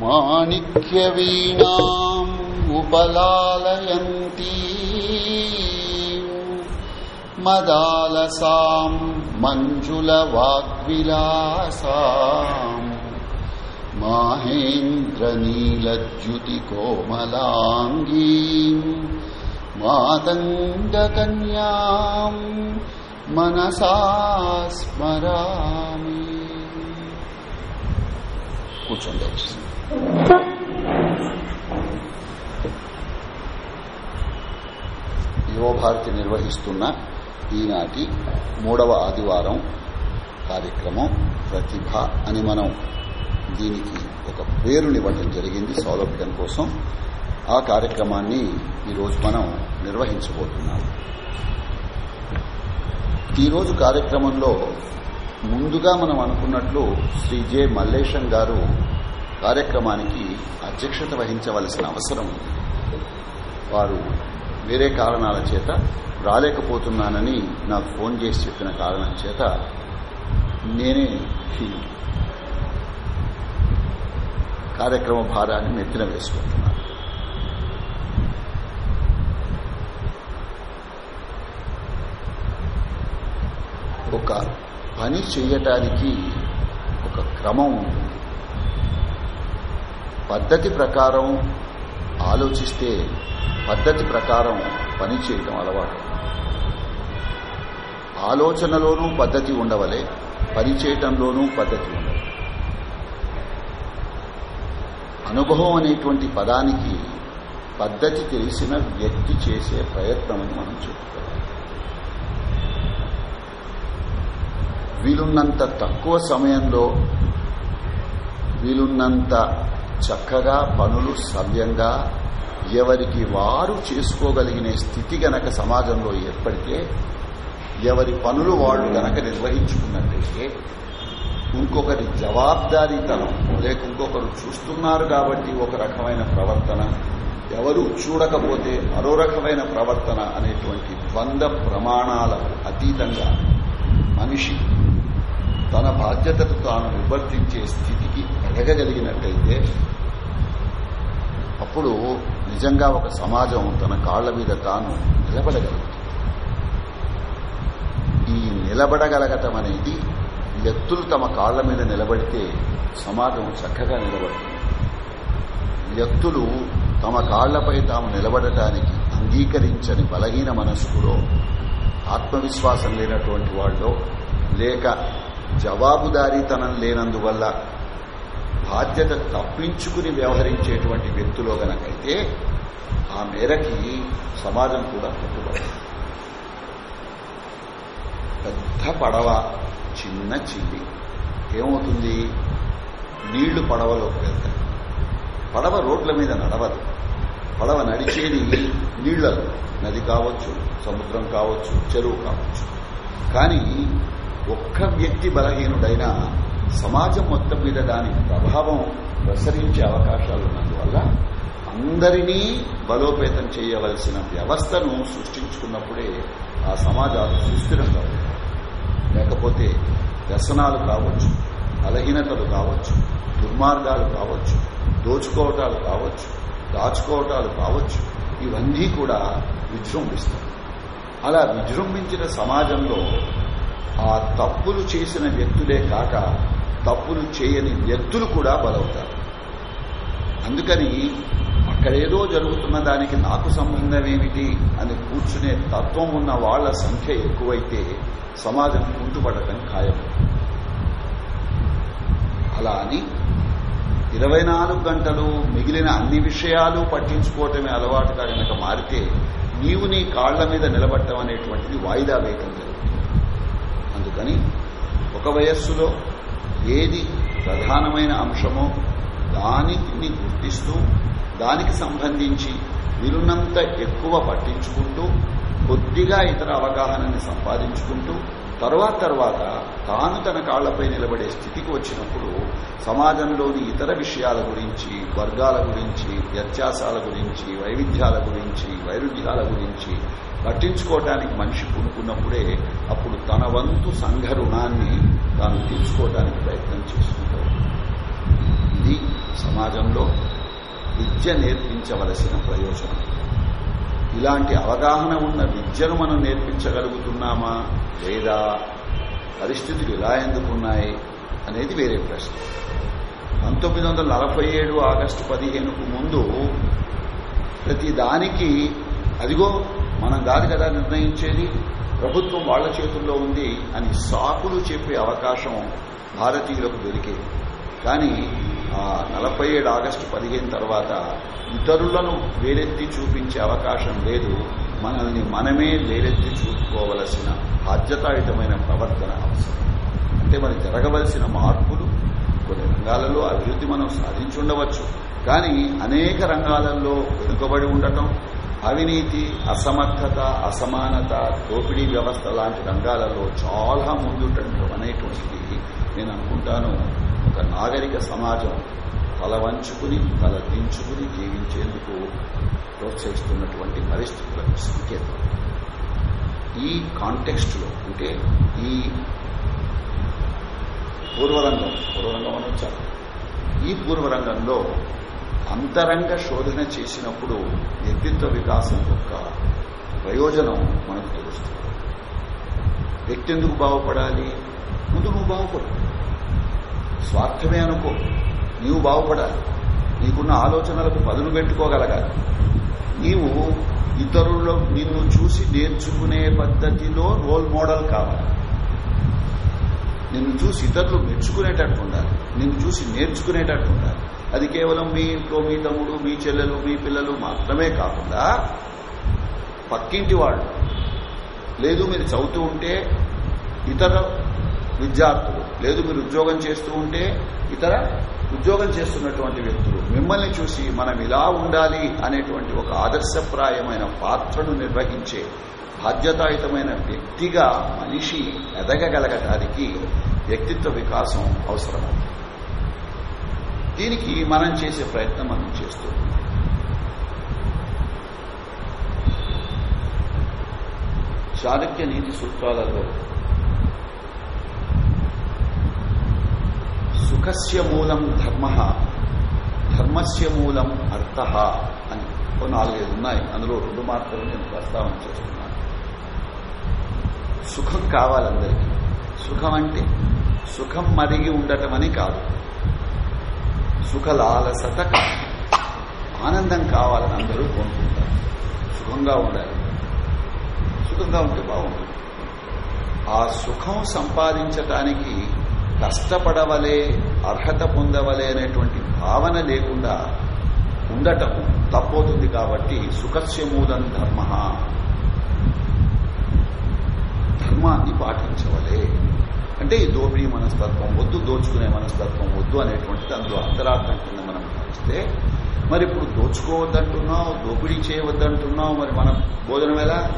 माणिक्यवीणाम् उपलालयन्ती मदालसाम् मञ्जुलवाग्विलासाम् माहेन्द्रनीलद्युतिकोमलाङ्गीम् मातङ्गकन्याम् मनसा स्मराम् కూర్చుండవచ్చు యువభారతి నిర్వహిస్తున్న ఈనాటి మూడవ ఆదివారం కార్యక్రమం ప్రతిభ అని మనం దీనికి ఒక పేరునివ్వటం జరిగింది సౌలభ్యం కోసం. ఆ కార్యక్రమాన్ని ఈరోజు మనం నిర్వహించబోతున్నాం. ఈరోజు కార్యక్రమంలో ముందుగా మనం అనుకున్నట్లు శ్రీ జె. మల్లేశం గారు కార్యక్రమానికి అధ్యక్షత వహించవలసిన అవసరం ఉంది. వారు వేరే కారణాల చేత రాలేకపోతున్నానని నాకు ఫోన్ చేసి చెప్పిన కారణం చేత నేనే కార్యక్రమ భారాన్ని నెత్తిన వేసుకుంటున్నాను. ఒక పని చేయటానికి ఒక క్రమం ఉంటుంది. పద్ధతి ప్రకారం ఆలోచిస్తే పద్ధతి ప్రకారం పని చేయటం అలవాటు. ఆలోచనలోనూ పద్ధతి ఉండవలే పని చేయటంలోనూ పద్ధతి ఉండదు. అనుభవం అనేటువంటి పదానికి పద్ధతి తెలిసిన వ్యక్తి చేసే ప్రయత్నం అని మనం చెప్తాం వీలున్నంత తక్కువ సమయంలో వీలున్నంత చక్కగా పనులు సవ్యంగా ఎవరికి వారు చేసుకోగలిగిన స్థితి గనక సమాజంలో ఏర్పడితే ఎవరి పనులు వాళ్ళు గనక నిర్వహించుకున్నట్టయితే ఇంకొకరి జవాబారీతనం లేక ఇంకొకరు చూస్తున్నారు కాబట్టి ఒక రకమైన ప్రవర్తన ఎవరు చూడకపోతే మరో రకమైన ప్రవర్తన అనేటువంటి ద్వంద్వ ప్రమాణాలకు అతీతంగా మనిషి తన బాధ్యతను తాను నిర్వర్తించే స్థితికి ఎదగగలిగినట్టయితే అప్పుడు నిజంగా ఒక సమాజం తన కాళ్ళ మీద తాను నిలబడగలుగుతుంది. ఈ నిలబడగలగటం అనేది వ్యక్తులు తమ కాళ్ళ మీద నిలబడితే సమాజం చక్కగా నిలబడుతుంది. వ్యక్తులు తమ కాళ్ళపై తాము నిలబడటానికి అంగీకరించని బలహీన మనస్సులో ఆత్మవిశ్వాసం లేనటువంటి వాళ్ళు లేక జవాబుదారీతనం లేనందువల్ల బాధ్యత తప్పించుకుని వ్యవహరించేటువంటి వ్యక్తులో గనకైతే ఆ మేరకి సమాజం కూడా కట్టుబడుతుంది పెద్ద పడవ చిన్న చిల్లి. ఏమవుతుంది? నీళ్ళు పడవలోకి వెళ్తాయి పడవ రోడ్ల మీద నడవదు. పడవ నడిచేది నీళ్ళలో. నది కావచ్చు సముద్రం కావచ్చు చెరువు కావచ్చు. కానీ ఒక్క వ్యక్తి బలహీనుడైనా సమాజం మొత్తం మీద దాని ప్రభావం ప్రసరించే అవకాశాలు ఉన్నందువల్ల అందరినీ బలోపేతం చేయవలసిన వ్యవస్థను సృష్టించుకున్నప్పుడే ఆ సమాజాలు సుస్థిరంగా లేకపోతే వ్యసనాలు కావచ్చు బలహీనతలు కావచ్చు దుర్మార్గాలు కావచ్చు దోచుకోవటాలు కావచ్చు దాచుకోవటాలు కావచ్చు ఇవన్నీ కూడా విజృంభిస్తాయి. అలా విజృంభించిన సమాజంలో ఆ తప్పులు చేసిన వ్యక్తులే కాక తప్పులు చేయని వ్యక్తులు కూడా బలవుతారు. అందుకని అక్కడేదో జరుగుతున్న దానికి నాకు సంబంధం ఏమిటి అని కూర్చునే తత్వం ఉన్న వాళ్ళ సంఖ్య ఎక్కువైతే సమాజం కుంటుపడటం ఖాయం. అలా అని ఇరవై నాలుగు గంటలు మిగిలిన అన్ని విషయాలు పట్టించుకోవటమే అలవాటుగా కనుక మారితే నీవు నీ కాళ్ళ మీద నిలబడటం అనేటువంటిది వాయిదా వేయటం కానీ అందుకని ఒక వయస్సులో ఏది ప్రధానమైన అంశమో దానిని గుర్తిస్తూ దానికి సంబంధించి వీలున్నంత ఎక్కువ పట్టించుకుంటూ కొద్దిగా ఇతర అవగాహనని సంపాదించుకుంటూ తర్వాత తర్వాత తాను తన కాళ్ళపై నిలబడే స్థితికి వచ్చినప్పుడు సమాజంలోని ఇతర విషయాల గురించి వర్గాల గురించి వ్యత్యాసాల గురించి వైవిధ్యాల గురించి వైరుధ్యాల గురించి పట్టించుకోవటానికి మనిషి పూనుకున్నప్పుడే అప్పుడు తన వంతు సంఘ రుణాన్ని తాను తీర్చుకోవడానికి ప్రయత్నం చేసుకుంటాడు సమాజంలో విద్య నేర్పించవలసిన ప్రయోజనం. ఇలాంటి అవగాహన ఉన్న విద్యను మనం నేర్పించగలుగుతున్నామా? లేదా? పరిస్థితులు ఇలా ఎందుకున్నాయి? అనేది వేరే ప్రశ్న. పంతొమ్మిది వందల నలభై ఏడు ఆగస్టు పదిహేనుకు ముందు ప్రతి దానికి అదిగో మనం కాదు కదా నిర్ణయించేది? ప్రభుత్వం వాళ్ళ చేతుల్లో ఉంది అని సాకులు చెప్పే అవకాశం భారతీయులకు దొరికేది. కానీ నలభై ఏడు ఆగస్టు పదిహేను తర్వాత ఇతరులను వేలెత్తి చూపించే అవకాశం లేదు. మనల్ని మనమే వేలెత్తి చూసుకోవలసిన బాధ్యతాయుతమైన ప్రవర్తన అవసరం. అంటే మరి జరగవలసిన మార్పులు కొన్ని రంగాలలో అభివృద్ధి మనం సాధించుండవచ్చు. కానీ అనేక రంగాలలో వెనుకబడి ఉండటం అవినీతి అసమర్థత అసమానత దోపిడీ వ్యవస్థ లాంటి రంగాలలో చాలా ముందుండటం అనేటువంటిది. నేను అనుకుంటాను ఒక నాగరిక సమాజం తల వంచుకుని తల దించుకుని జీవించేందుకు ప్రోత్సహిస్తున్నటువంటి పరిస్థితులకు సంకేతం. ఈ కాంటెక్స్ట్లో అంటే ఈ పూర్వరంగం పూర్వరంగం అని ఈ పూర్వరంగంలో అంతరంగ శోధన చేసినప్పుడు వ్యక్తిత్వ వికాసం యొక్క ప్రయోజనం మనకు తెలుస్తుంది. వ్యక్తి ఎందుకు బాగుపడాలి? ముందు నువ్వు బాగుపడు స్వార్థమే అనుకో నీవు బాగుపడాలి. నీకున్న ఆలోచనలకు పదును పెట్టుకోగలగాలి. నీవు ఇతరుల్లో నిన్ను చూసి నేర్చుకునే పద్ధతిలో రోల్ మోడల్ కావాలి. నిన్ను చూసి ఇతరులు మెచ్చుకునేటట్టు ఉండాలి. నిన్ను చూసి నేర్చుకునేటట్టు ఉండాలి. అది కేవలం మీ ఇంట్లో మీ తమ్ముడు మీ చెల్లెలు మీ పిల్లలు మాత్రమే కాకుండా పక్కింటి వాళ్ళు. లేదు మీరు చదువుతూ ఉంటే ఇతర విద్యార్థులు లేదు మీరు ఉద్యోగం చేస్తూ ఉంటే ఇతర ఉద్యోగం చేస్తున్నటువంటి వ్యక్తులు మిమ్మల్ని చూసి మనం ఇలా ఉండాలి అనేటువంటి ఒక ఆదర్శప్రాయమైన పాత్రను నిర్వహించే బాధ్యతాయుతమైన వ్యక్తిగా మనిషి ఎదగగలగటానికి వ్యక్తిత్వ వికాసం అవసరమవుతుంది. దీనికి మనం చేసే ప్రయత్నం మనం చేస్తూ చాణక్య నీతి సూత్రాలలో సుఖస్య మూలం ధర్మ ధర్మస్య మూలం అర్థ అని ఓ నాలుగైదు ఉన్నాయి. అందులో రెండు మార్కులు నేను ప్రస్తావన చేస్తున్నాను. సుఖం కావాలందరికీ. సుఖం అంటే సుఖం మరిగి ఉండటం అని కాదు. సుఖలాలసత ఆనందం కావాలని అందరూ కోరుకుంటారు. సుఖంగా ఉండాలి. సుఖంగా ఉంటే బాగుంటుంది. ఆ సుఖం సంపాదించటానికి కష్టపడవలే అర్హత పొందవలే అనేటువంటి భావన లేకుండా ఉండటం తప్పవుతుంది కాబట్టి సుఖస్యమూలం ధర్మ. ధర్మాన్ని పాటించవలే. అంటే ఈ దోపిడీ మనస్తత్వం వద్దు దోచుకునే మనస్తత్వం వద్దు అనేటువంటి చెప్తే అందులో అంతరార్థం కింద మనం భావిస్తే మరి ఇప్పుడు దోచుకోవద్దంటున్నావు దోపిడీ చేయవద్దంటున్నావు మరి మన భోజనం ఎలా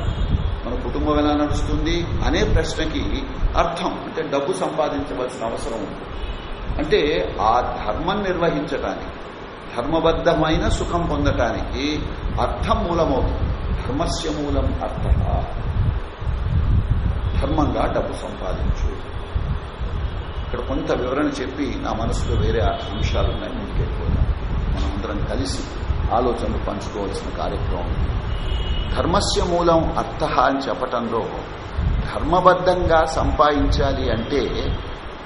మన కుటుంబం ఎలా నడుస్తుంది అనే ప్రశ్నకి అర్థం అంటే డబ్బు సంపాదించవలసిన అవసరం ఉంది. అంటే ఆ ధర్మం నిర్వహించటానికి ధర్మబద్ధమైన సుఖం పొందటానికి అర్థం మూలమవుతుంది. ధర్మస్య మూలం అర్థ. ధర్మంగా డబ్బు సంపాదించు. ఇక్కడ కొంత వివరణ చెప్పి నా మనసులో వేరే అంశాలు ఉన్నాయి ముందుకెళ్ళిపోతాం మనమందరం కలిసి ఆలోచనలు పంచుకోవాల్సిన కార్యక్రమం. ధర్మస్య మూలం అర్థ అని చెప్పటంలో ధర్మబద్ధంగా సంపాదించాలి అంటే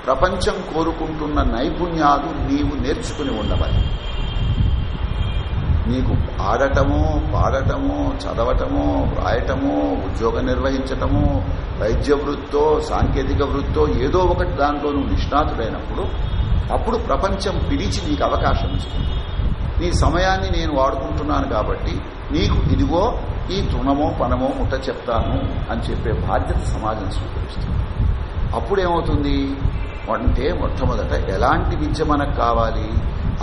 ప్రపంచం కోరుకుంటున్న నైపుణ్యాలు నీవు నేర్చుకుని ఉండవాలి. నీకు ఆడటము పాడటము చదవటము రాయటము ఉద్యోగం నిర్వహించటము వైద్య వృత్తో సాంకేతిక వృత్తో ఏదో ఒకటి దాంట్లో నువ్వు నిష్ణాతుడైనప్పుడు అప్పుడు ప్రపంచం పిలిచి నీకు అవకాశం ఇస్తుంది. నీ సమయాన్ని నేను వాడుకుంటున్నాను కాబట్టి నీకు ఇదిగో ఈ తృణమో పనమో ముట్ట చెప్తాను అని చెప్పే బాధ్యత సమాజం స్వీకరిస్తుంది. అప్పుడేమవుతుంది? అంటే మొట్టమొదట ఎలాంటి విద్య మనకు కావాలి?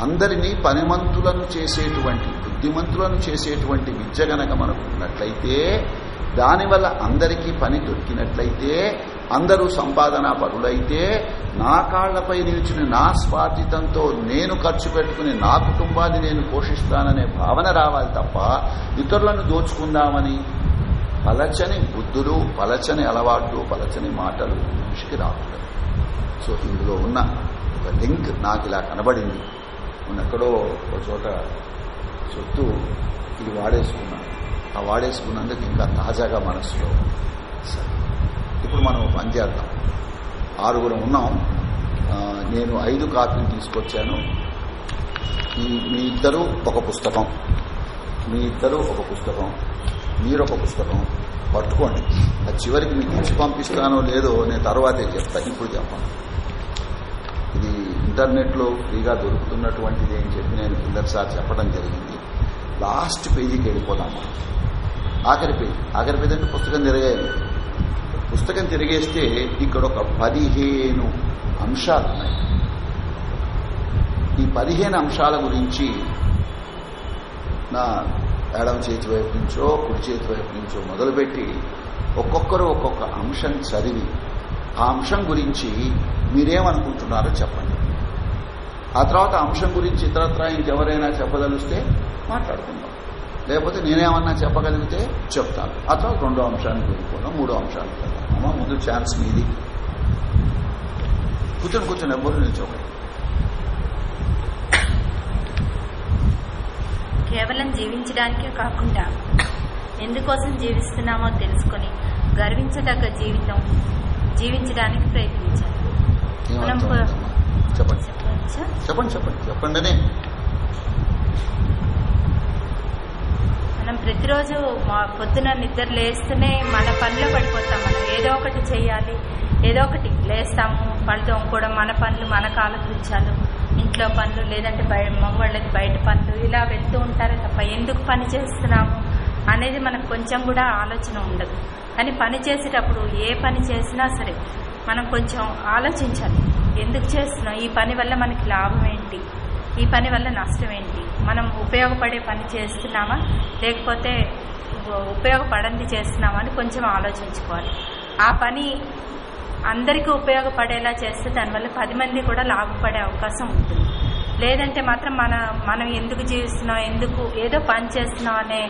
అందరినీ పనిమంతులను చేసేటువంటి బుద్ధిమంతులను చేసేటువంటి విద్య గనక మనకు ఉన్నట్లయితే దానివల్ల అందరికీ పని దొరికినట్లయితే అందరూ సంపాదన పరులైతే నా కాళ్ళపై నిలిచిన నా స్వార్థితంతో నేను ఖర్చు పెట్టుకుని నా కుటుంబాన్ని నేను పోషిస్తాననే భావన రావాలి తప్ప ఇతరులను దోచుకుందామని పలచని బుద్ధులు పలచని అలవాట్లు పలచని మాటలు మనిషికి రాకూడదు. సో ఇందులో ఉన్న ఒక లింక్ నాకు ఇలా కనబడింది. మొన్న ఎక్కడో ఒక చోట సొత్తు ఇది వాడేసుకున్నాను ఆ వాడేసుకున్నందుకు ఇంకా తాజాగా మనసులో సరే. ఇప్పుడు మనం పని చేద్దాం. ఆరుగురు ఉన్నాం. నేను ఐదు కాపీలు తీసుకొచ్చాను. మీ ఇద్దరు ఒక పుస్తకం. మీ ఇద్దరు ఒక పుస్తకం. మీరు ఒక పుస్తకం. పట్టుకోండి. అది చివరికి మీకు ఇచ్చి పంపిస్తానో లేదో నేను తర్వాతే చెప్తాను ఇప్పుడు చెప్పాను ఇంటర్నెట్లో ఫ్రీగా దొరుకుతున్నటువంటిది అని చెప్పి నేను కిందసారి చెప్పడం జరిగింది. లాస్ట్ పేజీకి వెళ్ళిపోదాం. మనం ఆఖరి పేజీ. ఆఖరి పేజీ అంటే పుస్తకం తిరగాలి పుస్తకం తిరిగేస్తే ఇక్కడ ఒక పదిహేను అంశాలు ఉన్నాయి. ఈ పదిహేను అంశాల గురించి నా ఎడమ చేతి వైపు నుంచో కుడి చేతి వైపు నుంచో మొదలుపెట్టి ఒక్కొక్కరు ఒక్కొక్క అంశం చదివి ఆ అంశం గురించి మీరేమనుకుంటున్నారో చెప్పండి. ఆ తర్వాత అంశం గురించి ఇతరత్ర ఇంకెవరైనా చెప్పదలిస్తే మాట్లాడుకుందాం. లేకపోతే నేనేమన్నా చెప్పగలిగితే చెప్తాను. ఆ తర్వాత రెండో అంశానికి వెళ్ళిపోదాం మూడో అంశానికి వెళ్దాం అమ్మ ముందు ఛాన్స్ మీది. కూర్చొని కూర్చొని ఎవ్వరు నిల్చోకండి. కేవలం జీవించడానికే కాకుండా ఎందుకోసం జీవిస్తున్నామో తెలుసుకొని గర్వించదగ్గ జీవితం జీవించడానికి ప్రయత్నించాలి. మనం అయిందమ్మా? చెప్పండి చెప్పండి చెప్పండి మనం ప్రతిరోజు మా పొద్దున నిద్ర లేస్తూనే మన పనిలో పడిపోతాం. మనం ఏదో ఒకటి చేయాలి ఏదో ఒకటి లేస్తాము. పళ్ళు తోముకోవడం మన పనులు మన కాలకృత్యాలు ఇంట్లో పనులు లేదంటే బయట మగవాళ్ళకి బయట పనులు ఇలా వెళ్తూ ఉంటారే తప్ప ఎందుకు పని చేస్తున్నాము అనేది మనకు కొంచెం కూడా ఆలోచన ఉండదు. కానీ పని చేసేటప్పుడు ఏ పని చేసినా సరే మనం కొంచెం ఆలోచించాలి. ఎందుకు చేస్తున్నాం? ఈ పని వల్ల మనకి లాభం ఏంటి? ఈ పని వల్ల నష్టం ఏంటి? మనం ఉపయోగపడే పని చేస్తున్నామా? లేకపోతే ఉపయోగపడంది చేస్తున్నామా అని కొంచెం ఆలోచించుకోవాలి. ఆ పని అందరికీ ఉపయోగపడేలా చేస్తే దానివల్ల పది మంది కూడా లాభపడే అవకాశం ఉంటుంది. లేదంటే మాత్రం మన మనం ఎందుకు జీవిస్తున్నాం? ఎందుకు ఏదో పని చేస్తున్నాం అనే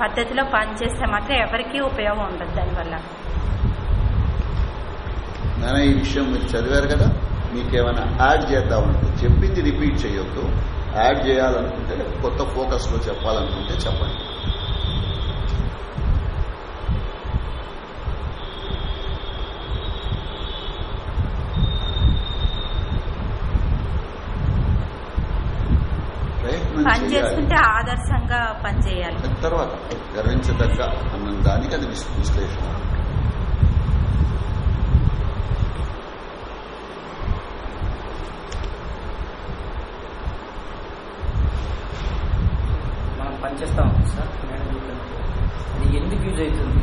పద్ధతిలో పని చేస్తే మాత్రం ఎవరికీ ఉపయోగం ఉండదు దానివల్ల ఈ విషయం మీరు చదివారు కదా? మీకేమైనా యాడ్ చేద్దామనుకుంటే చెప్పింది రిపీట్ చేయొద్దు. యాడ్ చేయాలనుకుంటే కొత్త ఫోకస్లో చెప్పాలనుకుంటే చెప్పండి. ప్రయత్నం పని చేయాలి. చేస్తుంటే ఆదర్శంగా పని చేయాలి. తర్వాత గర్వించదగ్గ అన్న దానికి అది విశ్- విశ్లేషణ. మనం పనిచేస్తాం సార్. అది ఎందుకు యూజ్ అవుతుంది?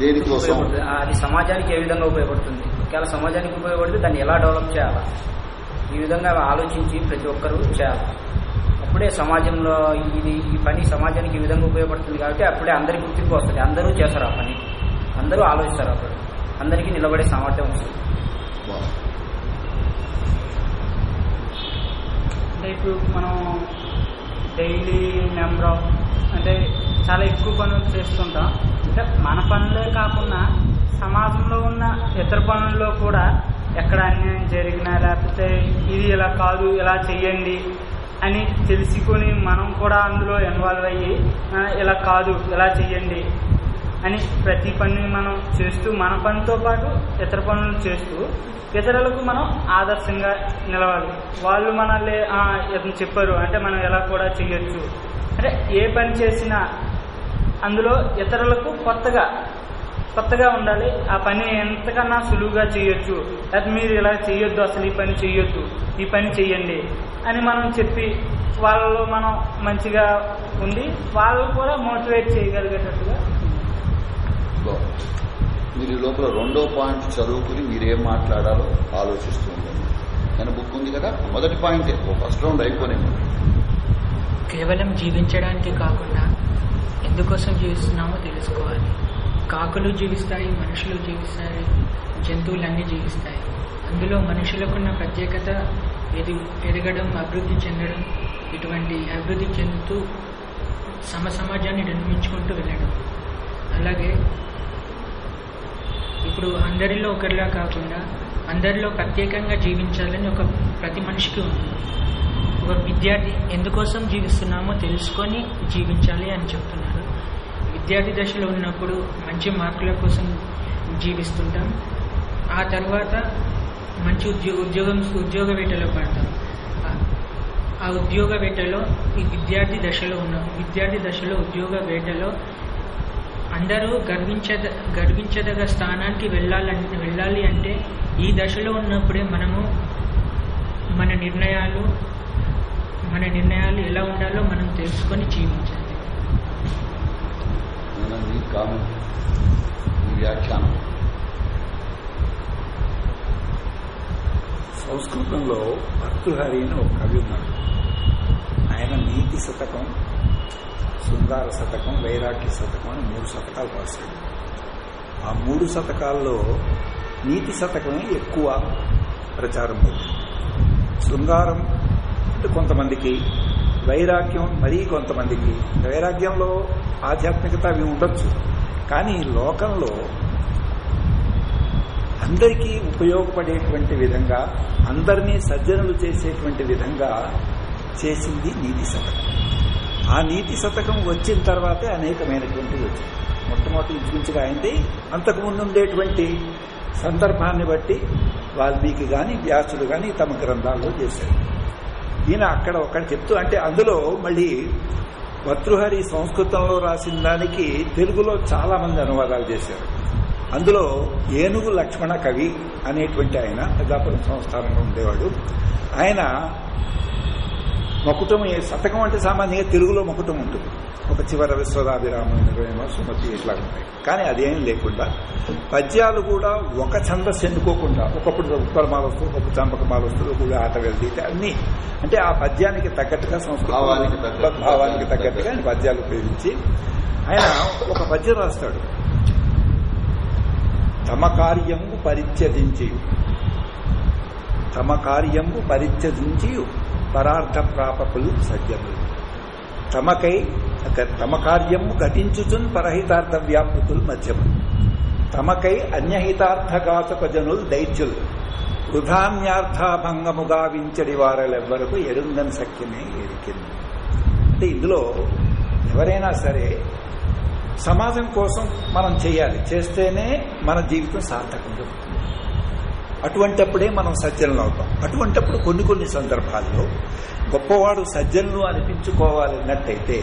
దేనికోసం? అది సమాజానికి ఏ విధంగా ఉపయోగపడుతుంది? ఒకవేళ సమాజానికి ఉపయోగపడితే దాన్ని ఎలా డెవలప్ చేయాలా? ఈ విధంగా ఆలోచించి ప్రతి ఒక్కరూ చేయాలి? అప్పుడే సమాజంలో ఇది ఈ పని సమాజానికి ఈ విధంగా ఉపయోగపడుతుంది కాబట్టి అప్పుడే అందరి గుర్తింపు వస్తుంది. అందరూ చేస్తారు ఆ పని. అందరూ ఆలోచిస్తారు అప్పుడు అందరికీ నిలబడే సామర్థ్యం వస్తుంది. అంటే ఇప్పుడు మనం డైలీ నెంబర్ ఆఫ్ అంటే చాలా ఎక్కువ పనులు చేస్తుంటాం. అంటే మన పనులే కాకుండా సమాజంలో ఉన్న ఇతర పనుల్లో కూడా ఎక్కడ అన్యాయం జరిగినా లేకపోతే ఇది ఇలా కాదు ఇలా చెయ్యండి అని తెలుసుకొని మనం కూడా అందులో ఇన్వాల్వ్ అయ్యి ఇలా కాదు ఇలా చెయ్యండి అని ప్రతి పనిని మనం చేస్తూ మన పనితో పాటు ఇతర పనులు చేస్తూ ఇతరులకు మనం ఆదర్శంగా నిలవాలి. వాళ్ళు మనల్ని ఇతను చెప్పారు అంటే మనం ఎలా కూడా చేయొచ్చు. అంటే ఏ పని చేసినా అందులో ఇతరులకు కొత్తగా కొత్తగా ఉండాలి. ఆ పని ఎంతకన్నా సులువుగా చేయొచ్చు. అది మీరు ఇలా చేయొద్దు అసలు ఈ పని చేయొద్దు ఈ పని చెయ్యండి అని మనం చెప్పి వాళ్ళలో మనం మంచిగా ఉండి వాళ్ళు కూడా మోటివేట్ చేయగలిగేటట్టుగా బాగుంది. మీరు ఈ లోపల రెండో పాయింట్ చదువుకుని మీరేం మాట్లాడాలో ఆలోచిస్తూ ఉండండి. నేను బుక్ ఉంది కదా మొదటి పాయింటే ఫస్ట్ రౌండ్ అయిపోయిన కేవలం జీవించడానికి కాకుండా ఎందుకోసం జీవిస్తున్నామో తెలుసుకోవాలి. కాకులు జీవిస్తాయి మనుషులు జీవిస్తాయి జంతువులన్నీ జీవిస్తాయి. అందులో మనుషులకున్న ప్రత్యేకత ఎది ఎదగడం అభివృద్ధి చెందడం ఇటువంటి అభివృద్ధి చెందుతూ సమసమాజాన్ని నిర్మించుకుంటూ వెళ్ళడం. అలాగే ఇప్పుడు అందరిలో ఒకరిలా కాకుండా అందరిలో ప్రత్యేకంగా జీవించాలని ఒక ప్రతి మనిషికి ఉంది. ఒక విద్యార్థి ఎందుకోసం జీవిస్తున్నామో తెలుసుకొని జీవించాలి అని చెప్తున్నారు. విద్యార్థి దశలో ఉన్నప్పుడు మంచి మార్కుల కోసం జీవిస్తుంటాం. ఆ తర్వాత మంచి ఉద్యో ఉద్యోగం ఉద్యోగ వేటలో పడతాం. ఆ- ఆ ఉద్యోగ వేటలో ఈ విద్యార్థి దశలో ఉన్న విద్యార్థి దశలో ఉద్యోగ వేటలో అందరూ గర్వించద గర్వించదగ స్థానానికి వెళ్ళాలంటే వెళ్ళాలి అంటే ఈ దశలో ఉన్నప్పుడే మనము మన నిర్ణయాలు మన నిర్ణయాలు ఎలా ఉండాలో మనం తెలుసుకొని జీవించాలి. వ్యాఖ్యానం. సంస్కృతంలో భర్తృహరి అని ఒక కవి ఉన్నాడు. ఆయన నీతి శతకం శృంగార శతకం వైరాగ్య శతకం అని మూడు శతకాలు రాశాడు. ఆ మూడు శతకాల్లో నీతి శతకమే ఎక్కువ ప్రచారం పొందింది శృంగారం అంటే కొంతమందికి వైరాగ్యం మరీ కొంతమందికి వైరాగ్యంలో ఆధ్యాత్మికత అవి ఉండొచ్చు కానీ లోకంలో అందరికీ ఉపయోగపడేటువంటి విధంగా అందరినీ సజ్జనులు చేసేటువంటి విధంగా చేసింది నీతి శతకం. ఆ నీతి శతకం వచ్చిన తర్వాతే అనేకమైనటువంటివి వచ్చాయి మొట్టమొదటి ఇంచుమించుగా అయింది. అంతకుముందు ఉండేటువంటి సందర్భాన్ని బట్టి వాల్మీకి గాని వ్యాసులు గాని తమ గ్రంథాల్లో చేశారు. ఈయన అక్కడ ఒకటి చెప్తూ అంటే అందులో మళ్ళీ భర్తృహరి సంస్కృతంలో రాసిన దానికి తెలుగులో చాలా మంది అనువాదాలు చేశారు. అందులో ఏనుగు లక్ష్మణ కవి అనేటువంటి ఆయన పెద్దాపురం సంస్థానంలో ఉండేవాడు. ఆయన మకుటం ఏ- శతకం అంటే సామాన్యంగా తెలుగులో మకుటం ఉంటుంది. ఒక చివర విశ్వదాభిరామ సుమతి ఇట్లా ఉంటాయి. కానీ అదేం లేకుండా పద్యాలు కూడా ఒక ఛందస్సు ఎన్నుకోకుండా ఒకప్పుడు ఉత్తరమాల వస్తుంది ఒక చంపకమాల వస్తుంది ఒక ఆట వెళ్తే అన్ని. అంటే ఆ పద్యానికి తగ్గట్టుగా సంస్కృతం భావానికి తగ్గట్టు. భావానికి తగ్గట్టుగా ఆయన పద్యాలు ఉపయోగించి ఆయన ఒక పద్యం రాస్తాడు. తమ కార్యము పరిత్యజించి తమ కార్యము పరిత్యజించి పరార్థ ప్రాపకులు సజ్జనులు. తమకై తమ కార్యము ఘటించుచున్ పరహితార్థ వ్యాపృతులు మధ్యము. తమకై అన్యహితార్థఘాతక జనులు దైత్యులు. వృధాన్యార్థాభంగముగా వించడి వారలెవ్వరకు ఎరుందని సఖ్యమే ఎరికింది అంటే ఇందులో ఎవరైనా సరే సమాజం కోసం మనం చేయాలి. చేస్తేనే మన జీవితం సార్థకంగా అటువంటప్పుడే మనం సజ్జనులు అవుతాం. అటువంటప్పుడు కొన్ని కొన్ని సందర్భాల్లో గొప్పవాడు సజ్జనులు అనిపించుకోవాలన్నట్టయితే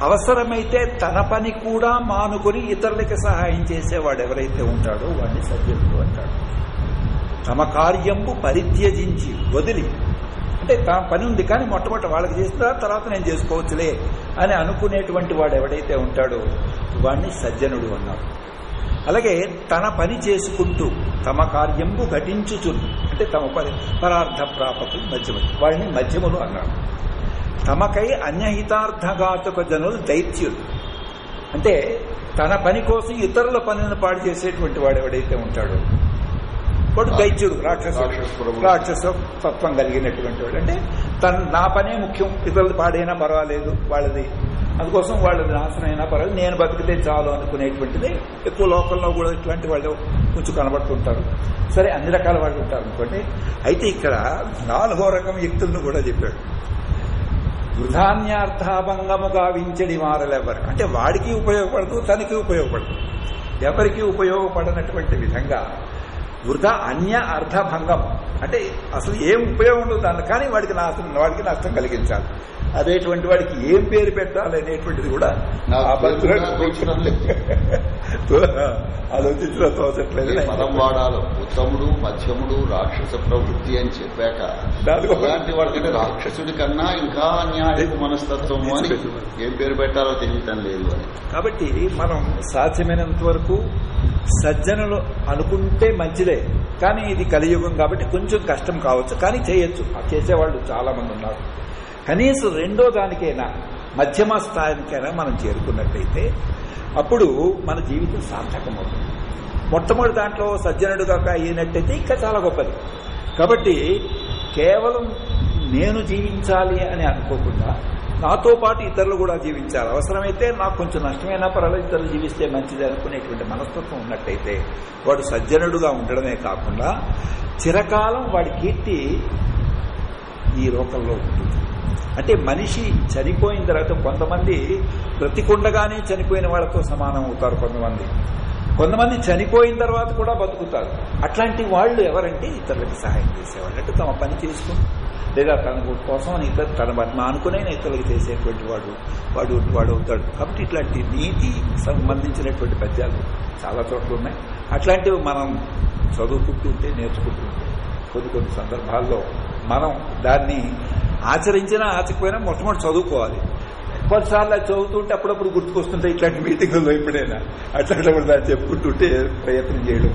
అవసరమైతే తన పని కూడా మానుకొని ఇతరులకి సహాయం చేసేవాడు ఎవరైతే ఉంటాడో వాడిని సజ్జనుడు అంటాడు తమ కార్యంపు పరిత్యజించి వదిలి అంటే తన పని ఉంది కానీ మొట్టమొదటి వాళ్ళకి చేసిన తర్వాత నేను చేసుకోవచ్చులే అని అనుకునేటువంటి వాడు ఎవడైతే ఉంటాడో వాడిని సజ్జనుడు అన్నారు. అలాగే తన పని చేసుకుంటూ తమ కార్యంబు ఘటించుచు అంటే తమ పని పరార్థ ప్రాపకులు మధ్యములు వాడిని మధ్యములు అన్నారు తమకై అన్యహితార్థఘాతక జనులు దైత్యులు. అంటే తన పని కోసం ఇతరుల పనిని పాడు చేసేటువంటి వాడు ఎవడైతే ఉంటాడో వాడు దైత్యుడు రాక్షసుడు. రాక్షస. రాక్షస తత్వం కలిగినటువంటి వాడు. అంటే తన నా పనే ముఖ్యం ఇతరులు పాడైనా పర్వాలేదు వాళ్ళది అందుకోసం వాళ్ళది నాశనం అయినా పర్వాలేదు. నేను బతికితే చాలు అనుకునేటువంటిది ఎక్కువ లోకంలో కూడా ఇట్లాంటి వాళ్ళు కొంచెం కనబడుతుంటారు. సరే అన్ని రకాల వాళ్ళు ఉంటారు అనుకోండి. అయితే ఇక్కడ నాలుగో రకం వ్యక్తులను కూడా చెప్పాడు. వృధాన్యార్థాభంగము గావించడి మారలెవరు అంటే వాడికి ఉపయోగపడదు తనకి ఉపయోగపడదు. ఎవరికి ఉపయోగపడనటువంటి విధంగా వృధా అన్య అర్థభంగం. అంటే అసలు ఏం ఉపయోగం ఉండదు దాన్ని కానీ వాడికి నాశనం వాడికి నష్టం కలిగించాలి. అదేటువంటి వాడికి ఏం పేరు పెట్టాలి అనేటువంటిది కూడా. ఆలోచించడం తోచట్లేదు. పదం వాడాలో. ఉత్తముడు మధ్యముడు రాక్షస ప్రవృత్తి అని చెప్పాక దానికో- అలాంటి వాడికంటే రాక్షసుడి కన్నా ఇంకా అన్యాయపు మనస్తత్వము అని ఏం పేరు పెట్టాలో తెలియటం లేదు అని. కాబట్టి మనం సాధ్యమైనంత వరకు సజ్జనులు అనుకుంటే మంచిదే. కానీ ఇది కలియుగం కాబట్టి కొంచెం కష్టం కావచ్చు. కానీ చేయొచ్చు. ఆ చేసేవాళ్ళు చాలా మంది ఉన్నారు. కనీసం రెండో దానికైనా మధ్యమ స్థాయికైనా మనం చేరుకున్నట్లయితే అప్పుడు మన జీవితం సార్థకమవుతుంది మొట్టమొదటి దాంట్లో సజ్జనుడుగా అయినట్టయితే ఇంకా చాలా గొప్పది. కాబట్టి కేవలం నేను జీవించాలి అని అనుకోకుండా నాతో పాటు ఇతరులు కూడా జీవించాలి. అవసరమైతే నాకు కొంచెం నష్టమైనా పర్వాలేదు ఇతరులు జీవిస్తే మంచిది అనుకునేటువంటి మనస్తత్వం ఉన్నట్టయితే వాడు సజ్జనుడుగా ఉండడమే కాకుండా చిరకాలం వాడి కీర్తి ఈ లోకంలో ఉంటుంది. అంటే మనిషి చనిపోయిన తర్వాత కొంతమంది బ్రతికుండగానే చనిపోయిన వాళ్ళతో సమానం అవుతారు కొంతమంది. కొంతమంది చనిపోయిన తర్వాత కూడా బతుకుతారు. అట్లాంటి వాళ్ళు ఎవరంటే ఇతరులకు సహాయం చేసేవాళ్ళు. అంటే తమ పని చేసుకుంటారు లేదా తన కోసం ఇతర తన మానుకునైనా ఇతరులకు చేసేటువంటి వాడు వాడు వాడు అవుతాడు. కాబట్టి ఇట్లాంటి నీతి సంబంధించినటువంటి పద్యాలు చాలా చోట్ల ఉన్నాయి. అట్లాంటివి మనం చదువుకుంటుంటే నేర్చుకుంటుంటే కొన్ని కొన్ని సందర్భాల్లో మనం దాన్ని ఆచరించినా ఆచకపోయినా మొట్టమొదటి చదువుకోవాలి. కొన్నిసార్లు అది చదువుతుంటే అప్పుడప్పుడు గుర్తుకొస్తుంటాయి ఇట్లాంటి మీటింగుల్లో ఎప్పుడైనా అట్లాంటప్పుడు దాన్ని చెప్పుకుంటుంటే ప్రయత్నం చేయడం.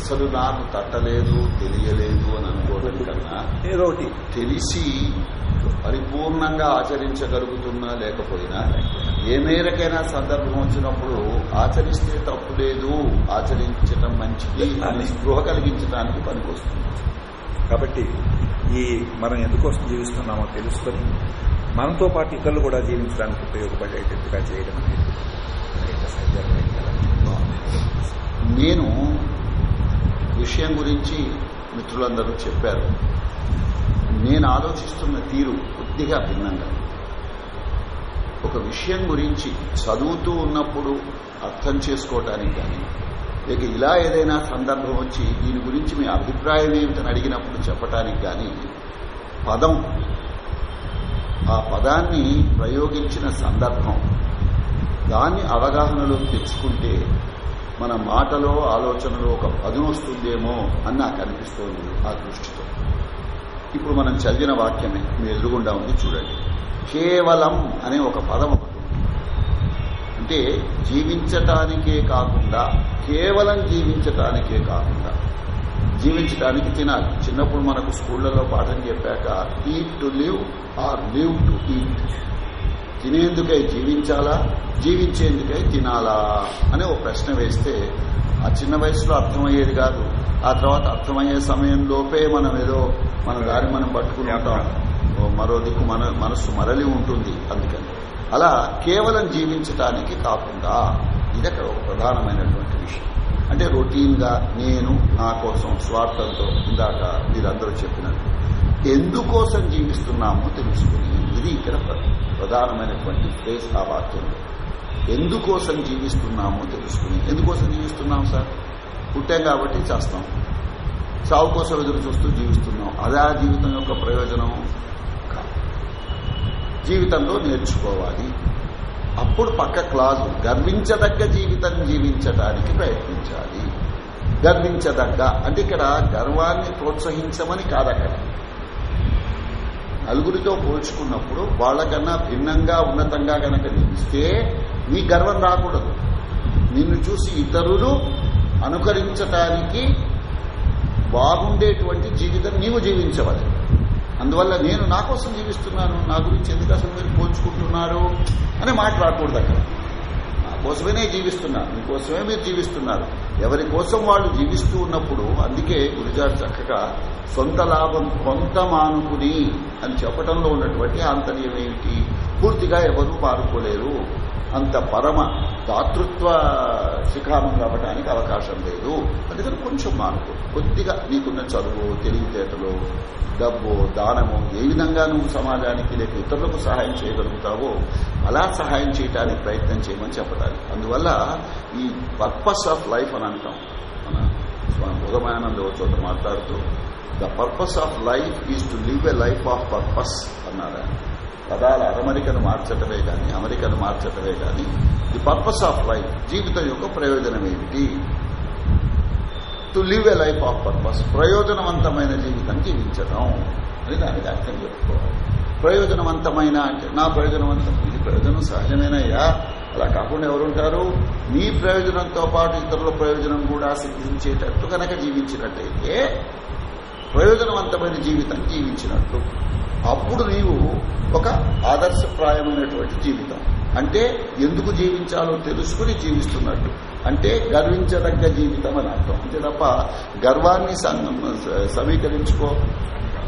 అసలు నాకు తట్టలేదు తెలియలేదు అని అనుకోవడం కన్నా ఏదో ఒకటి తెలిసి పరిపూర్ణంగా ఆచరించగలుగుతున్నా లేకపోయినా ఏ మేరకైనా సందర్భం వచ్చినప్పుడు ఆచరిస్తే తప్పు లేదు ఆచరించడం మంచిది అని స్పృహ కలిగించడానికి పనికొస్తుంది కాబట్టి ఈ మనం ఎందుకోసం జీవిస్తున్నామో తెలుసుకొని మనతో పాటు ఇతరులు కూడా జీవించడానికి ఉపయోగపడేటట్టుగా చేయడం అనేది. నేను విషయం గురించి మిత్రులందరూ చెప్పారు. నేను ఆలోచిస్తున్న తీరు కొద్దిగా భిన్నంగా ఒక విషయం గురించి చదువుతూ ఉన్నప్పుడు అర్థం చేసుకోవటానికి కానీ లేక ఇలా ఏదైనా సందర్భం వచ్చి దీని గురించి మీ అభిప్రాయం ఏమిటని అడిగినప్పుడు చెప్పటానికి కానీ పదం ఆ పదాన్ని ప్రయోగించిన సందర్భం దాన్ని అవగాహనలోకి తెచ్చుకుంటే మన మాటలో ఆలోచనలో ఒక పదును వస్తుందేమో అని నాకు అనిపిస్తోంది ఆ దృష్టితో. ఇప్పుడు మనం చదివిన వాక్యమే మీ ఎదురుగుండా ఉంది చూడండి. కేవలం అనే ఒక పదం ఒకటి అంటే జీవించటానికే కాకుండా కేవలం జీవించటానికే కాకుండా జీవించడానికి తినాలి. చిన్నప్పుడు మనకు స్కూళ్ళలో పాఠం చెప్పాక eat to live or live to eat తినేందుకై జీవించాలా? జీవించేందుకై తినాలా? అనే ఒక ప్రశ్న వేస్తే ఆ చిన్న వయసులో అర్థమయ్యేది కాదు. ఆ తర్వాత అర్థమయ్యే సమయంలోపే మనం ఏదో మన దారి మనం పట్టుకుని ఉంటాం మరో దిక్కు మన మనస్సు మరలి ఉంటుంది అందుకని. అలా కేవలం జీవించటానికి కాకుండా ఇది అక్కడ ఒక ప్రధానమైనటువంటి విషయం. అంటే రొటీన్గా నేను నా కోసం స్వార్థంతో ఇందాక మీరందరూ చెప్పినట్టు ఎందుకోసం జీవిస్తున్నామో తెలుసుకుని ఇది ఇక్కడ ప్ర- ప్రధానమైనటువంటి ఫేస్ ఆ వాక్యంలో. ఎందుకోసం జీవిస్తున్నామో తెలుసుకుని. ఎందుకోసం జీవిస్తున్నాం సార్? పుట్టాం కాబట్టి చేస్తాం. చావు కోసం ఎదురు చూస్తూ జీవిస్తున్నాం. అదే ఆ జీవితం యొక్క ప్రయోజనం జీవితంలో నేర్చుకోవాలి. అప్పుడు పక్క క్లాసు గర్వించదగ్గ జీవితం జీవించడానికి ప్రయత్నించాలి. గర్వించదగ్గ అంటే ఇక్కడ గర్వాన్ని ప్రోత్సహించమని కాదక్కడ. నలుగురితో పోల్చుకున్నప్పుడు వాళ్ళకన్నా భిన్నంగా ఉన్నతంగా గనక జీవిస్తే నీ గర్వం రాకూడదు. నిన్ను చూసి ఇతరులు అనుకరించటానికి బాగుండేటువంటి జీవితం నీవు జీవించవాలి. అందువల్ల నేను నా కోసం జీవిస్తున్నాను నా గురించి ఎందుకు అసలు మీరు పోల్చుకుంటున్నారు అని మాట్లాడకూడదు అక్కడ. నా కోసమే జీవిస్తున్నారు మీకోసమే మీరు జీవిస్తున్నారు. ఎవరి కోసం వాళ్ళు జీవిస్తూ ఉన్నప్పుడు అందుకే గురుజారు చక్కగా సొంత లాభం కొంత మానుకుని అని చెప్పడంలో ఉన్నటువంటి ఆంతర్యం ఏమిటి? పూర్తిగా ఎవరూ మారుకోలేరు అంత పరమ దాతృత్వ శిఖామం కావడానికి అవకాశం లేదు. అందుకని కొంచెం మానుకో కొద్దిగా నీకున్న చదువు తెలివితేటలు డబ్బు దానము ఏ విధంగా నువ్వు సమాజానికి లేక ఇతరులకు సహాయం చేయగలుగుతావో అలా సహాయం చేయడానికి ప్రయత్నం చేయమని చెప్పడానికి అందువల్ల ఈ పర్పస్ ఆఫ్ లైఫ్ అని అంటాం. మన స్వామి బుధమానంద చోట మాట్లాడుతూ the purpose of life is to live a life of purpose అన్నారు? పదాల అమెరికను మార్చటమే కానీ అమెరికను మార్చటమే కానీ ది పర్పస్ ఆఫ్ లైఫ్ జీవితం యొక్క ప్రయోజనం ఏమిటి? To live a life of purpose ప్రయోజనవంతమైన జీవితం జీవించడం అని దానికి అర్థం చెప్పుకోవాలి. ప్రయోజనవంతమైన అంటే నా ప్రయోజనవంతం ఇది ప్రయోజనం సహజమేనయ్యా? అలా కాకుండా ఎవరుంటారు? నీ ప్రయోజనంతో పాటు ఇతరుల ప్రయోజనం కూడా సిద్ధించేటట్టు కనుక జీవించినట్టయితే ప్రయోజనవంతమైన జీవితం జీవించినట్లు అప్పుడు నీవు ఒక ఆదర్శప్రాయమైనటువంటి జీవితం. అంటే ఎందుకు జీవించాలో తెలుసుకుని జీవిస్తున్నట్టు. అంటే గర్వించదగ్గ జీవితం అని అర్థం. అంతే తప్ప గర్వాన్ని సమీకరించుకో.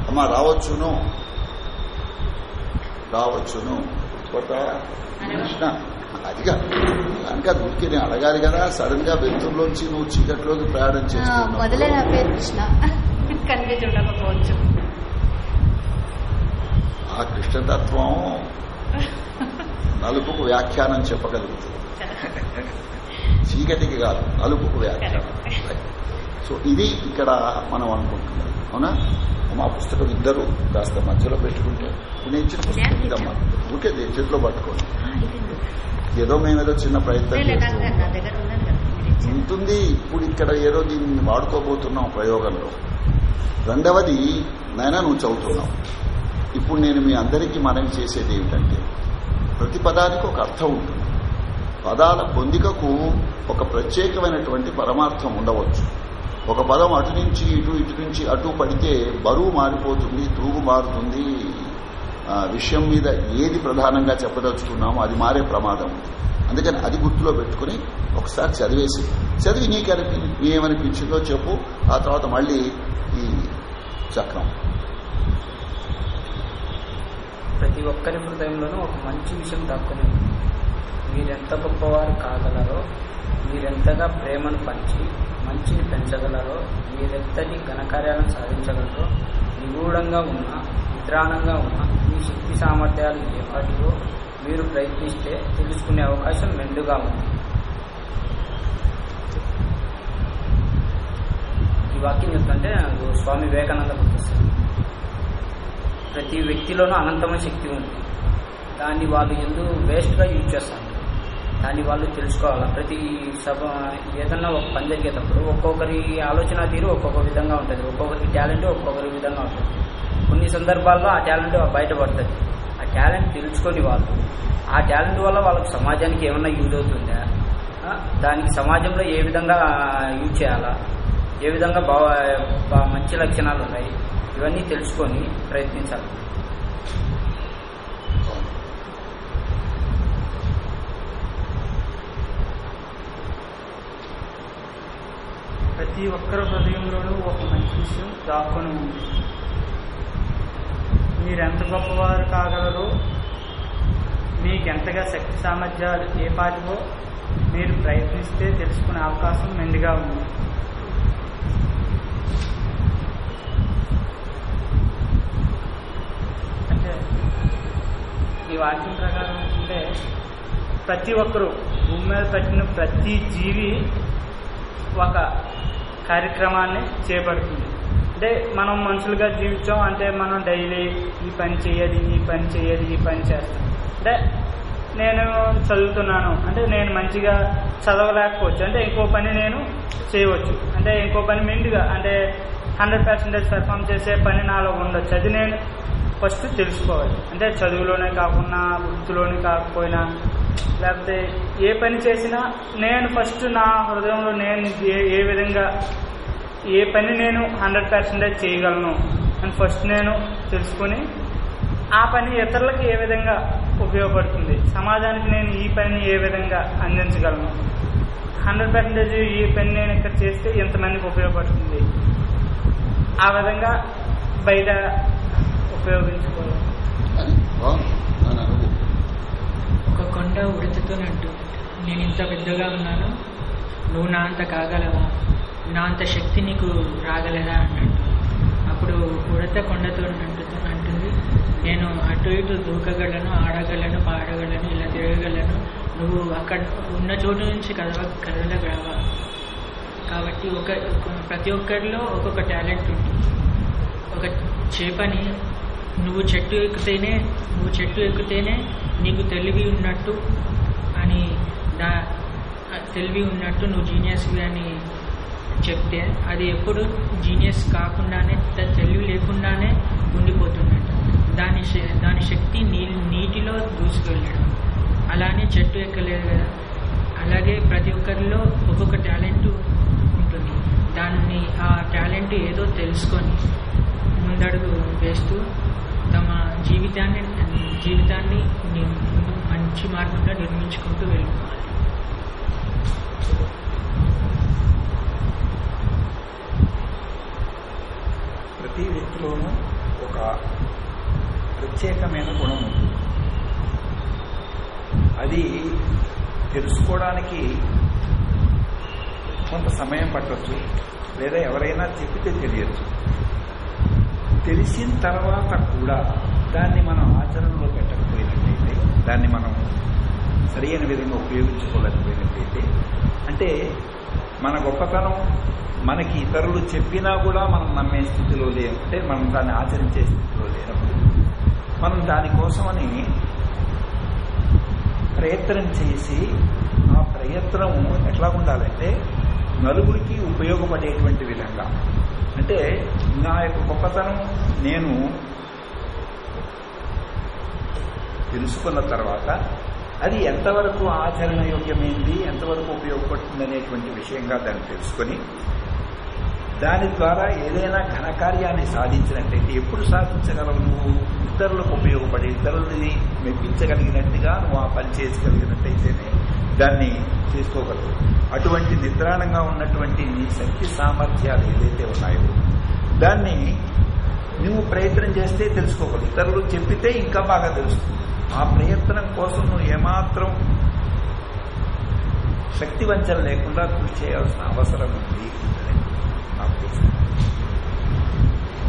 అమ్మా రావచ్చును. రావచ్చును? కృష్ణ. అదిగా కనుక దుక్కి నేను అడగాలి కదా. సడన్గా వెళ్తుల్లోంచి నువ్వు చీకట్లోకి ప్రయాణం చేస్తున్నావు కన్ఫ్యూజ్ ఉండకపోవచ్చు. ఆ కృష్ణతత్వం నలుపుకు వ్యాఖ్యానం చెప్పగలుగుతుంది. చీకటికి కాదు నలుపుకు వ్యాఖ్యానం. సో ఇది ఇక్కడ మనం అనుకుంటున్నాం. అవునా? మా పుస్తకం ఇద్దరు కాస్త మధ్యలో పెట్టుకుంటే నేను ఇచ్చిన పుస్తకం ఇదమ్మా. ఊరికే దీని చేతిలో పట్టుకోండి ఏదో మేమేదో చిన్న ప్రయత్నం చేస్తూ. ఉంటుంది. ఇప్పుడు ఇక్కడ ఏదో దీన్ని వాడుకోబోతున్నాం ప్రయోగంలో. రెండవది నాయన నువ్వు చదువుతున్నావు. ఇప్పుడు నేను మీ అందరికీ మనవి చేసేది ఏమిటంటే ప్రతి పదానికి ఒక అర్థం ఉంటుంది. పదాల పొందికకు ఒక ప్రత్యేకమైనటువంటి పరమార్థం ఉండవచ్చు. ఒక పదం అటు నుంచి ఇటు ఇటు నుంచి అటు పడితే బరువు మారిపోతుంది తూగు మారుతుంది. విషయం మీద ఏది ప్రధానంగా చెప్పదలుచుకున్నామో అది మారే ప్రమాదం. ఉంది అందుకని అది గుర్తులో పెట్టుకుని ఒకసారి చదివేసి చదివి నీకనిపి ఏమనిపించిందో చెప్పు. ఆ తర్వాత మళ్ళీ ఈ చక్రం. ప్రతి ఒక్కరి హృదయంలోనూ ఒక మంచి విషయం దాక్కుని మీరెంత గొప్పవారు కాగలరో మీరెంతగా ప్రేమను పంచి మంచిని పెంచగలరో మీరెంతటి ఘనకార్యాలను సాధించగలరో నిగూఢంగా ఉన్న నిద్రాణంగా ఉన్న మీ శక్తి సామర్థ్యాలు ఏపాటివో మీరు ప్రయత్నిస్తే తెలుసుకునే అవకాశం మెండుగా ఉంది. ఈ వాక్యం చెప్తుంటే నాకు స్వామి వివేకానంద గుర్తొస్తుంది. ప్రతి వ్యక్తిలోనూ అనంతమైన శక్తి ఉంది. దాన్ని వాళ్ళు ఎందుకు వేస్ట్గా యూజ్ చేస్తారు. దాన్ని వాళ్ళు తెలుసుకోవాలి? ప్రతి సభ ఏదన్నా ఒక పని జరిగేటప్పుడు ఒక్కొక్కరి ఆలోచన తీరు ఒక్కొక్క విధంగా ఉంటుంది. ఒక్కొక్కరి టాలెంట్ ఒక్కొక్కరి విధంగా ఉంటుంది. కొన్ని సందర్భాల్లో ఆ టాలెంట్ బయటపడుతుంది. టాలెంట్ తెలుసుకొని వాళ్ళు ఆ టాలెంట్ వల్ల వాళ్ళకి సమాజానికి ఏమన్నా యూజ్ అవుతుందా? దానికి సమాజంలో ఏ విధంగా యూజ్ చేయాలా? ఏ విధంగా బాగా మంచి లక్షణాలు ఉన్నాయి? ఇవన్నీ తెలుసుకొని ప్రయత్నించాలి. ప్రతి ఒక్కరి హృదయంలోనూ ఒక మంచి విషయం దాక్కొని ఉంది. మీరెంత గొప్పవారు కాగలరో? మీకెంతగా శక్తి సామర్థ్యాలు ఏ పాటివో మీరు ప్రయత్నిస్తే తెలుసుకునే అవకాశం మెండుగా ఉంది. అంటే ఈ వాక్యం ప్రకారం అంటే ప్రతి ఒక్కరూ భూమి మీద పెట్టిన ప్రతి జీవి ఒక కార్యక్రమాన్ని చేపడుతుంది. అంటే మనం మనుషులుగా జీవించాం అంటే మనం డైలీ ఈ పని చేయాలి ఈ పని చేయదు ఈ పని చేస్తాం. అంటే నేను చదువుతున్నాను. అంటే నేను మంచిగా చదవలేకపోవచ్చు. అంటే ఇంకో పని నేను చేయవచ్చు. అంటే ఇంకో పని మెండుగా అంటే హండ్రెడ్ పర్సెంటేజ్ పెర్ఫామ్ చేసే పని నాలో ఉండొచ్చు. అది నేను ఫస్ట్ తెలుసుకోవాలి. అంటే చదువులోనే కాకుండా వృత్తిలోనే కాకపోయినా లేకపోతే ఏ పని చేసినా నేను ఫస్ట్ నా హృదయంలో నేను ఏ ఏ విధంగా ఏ పని నేను హండ్రెడ్ పర్సెంటేజ్ చేయగలను అని ఫస్ట్ నేను తెలుసుకుని ఆ పని ఇతరులకు ఏ విధంగా ఉపయోగపడుతుంది? సమాజానికి నేను ఈ పనిని ఏ విధంగా అందించగలను? హండ్రెడ్ పర్సెంటేజ్ ఈ పని నేను ఇక్కడ చేస్తే ఎంతమందికి ఉపయోగపడుతుంది? ఆ విధంగా బయట ఉపయోగించుకోవాలి. ఒక కొండ ఉడతతో అంటూ నేను ఇంత పెద్దగా ఉన్నాను. నువ్వు నా అంత కాగలవా? నా అంత శక్తి నీకు రాగలదా అన్నట్టు అప్పుడు ఉడత కొండతో అంటుతో అంటుంది. నేను అటు ఇటు దూకగలను ఆడగలను పాడగలను ఇలా తిరగగలను. నువ్వు అక్కడ ఉన్న చోటు నుంచి కదవ కదలగలవా? కాబట్టి ఒక ప్రతి ఒక్కరిలో ఒక్కొక్క టాలెంట్ ఉంటుంది. ఒక చేపని నువ్వు చెట్టు ఎక్కితేనే నువ్వు చెట్టు ఎక్కితేనే నీకు తెలివి ఉన్నట్టు అని దా తెలివి ఉన్నట్టు నువ్వు జీనియస్వి అని చెప్తే అది ఎప్పుడు జీనియస్ కాకుండానే తెలివి లేకుండానే ఉండిపోతుందట. దాని శ- దాని శక్తి నీ నీటిలో దూసుకెళ్ళడం. అలానే చెట్టు ఎక్కలేదు కదా అలాగే ప్రతి ఒక్కరిలో ఒక్కొక్క టాలెంట్ ఉంటుంది. దాన్ని ఆ టాలెంట్ ఏదో తెలుసుకొని ముందడుగు వేస్తూ తమ జీవితాన్ని జీవితాన్ని మంచి మార్గంలో నిర్మించుకుంటూ వెళ్ళిపోవాలి. ప్రతి వ్యక్తిలోనూ ఒక ప్రత్యేకమైన గుణం ఉంది. అది తెలుసుకోవడానికి కొంత సమయం పట్టవచ్చు లేదా ఎవరైనా చెప్పితే తెలియచ్చు. తెలిసిన తర్వాత కూడా దాన్ని మనం ఆచరణలో పెట్టకపోయినట్లయితే దాన్ని మనం సరైన విధంగా ఉపయోగించుకోలేకపోయినట్లయితే అంటే మన గొప్పతనం మనకి ఇతరులు చెప్పినా కూడా మనం నమ్మే స్థితిలో లేకుంటే మనం దాన్ని ఆచరించే స్థితిలో లేనప్పుడు. మనం దానికోసమని ప్రయత్నం చేసి ఆ ప్రయత్నం ఎట్లా ఉండాలంటే నలుగురికి ఉపయోగపడేటువంటి విధంగా. అంటే నా యొక్క గొప్పతనం నేను తెలుసుకున్న తర్వాత అది ఎంతవరకు ఆచరణ యోగ్యమైంది ఎంతవరకు ఉపయోగపడుతుంది అనేటువంటి విషయంగా దాన్ని తెలుసుకొని దాని ద్వారా ఏదైనా ఘనకార్యాన్ని సాధించినట్టయితే ఎప్పుడు సాధించగలవు నువ్వు? ఇతరులకు ఉపయోగపడి ఇతరులని మెప్పించగలిగినట్టుగా నువ్వు ఆ పని చేసుకోగలిగినట్టయితేనే దాన్ని చేసుకోగలవు. అటువంటి నిద్రాణంగా ఉన్నటువంటి నీ శక్తి సామర్థ్యాలు ఏదైతే ఉన్నాయో దాన్ని నువ్వు ప్రయత్నం చేస్తే తెలుసుకోగలవు. ఇతరులు చెప్పితే ఇంకా బాగా తెలుస్తుంది. ఆ ప్రయత్నం కోసం నువ్వు ఏమాత్రం శక్తి వంచన లేకుండా కృషి చేయాల్సిన అవసరం ఉంది.